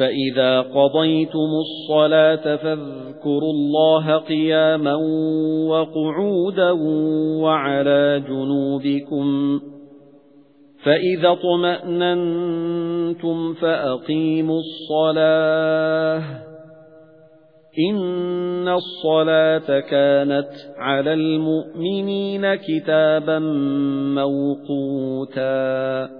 فَإِذَا قَضَيْتُمُ الصَّلَاةَ فَاذْكُرُوا اللَّهَ قِيَامًا وَقُعُودًا وَعَلَى جُنُوبِكُمْ فَإِذَا اطْمَأْنَنتُمْ فَأَقِيمُوا الصَّلَاةَ إِنَّ الصَّلَاةَ كَانَتْ عَلَى الْمُؤْمِنِينَ كِتَابًا مَّوْقُوتًا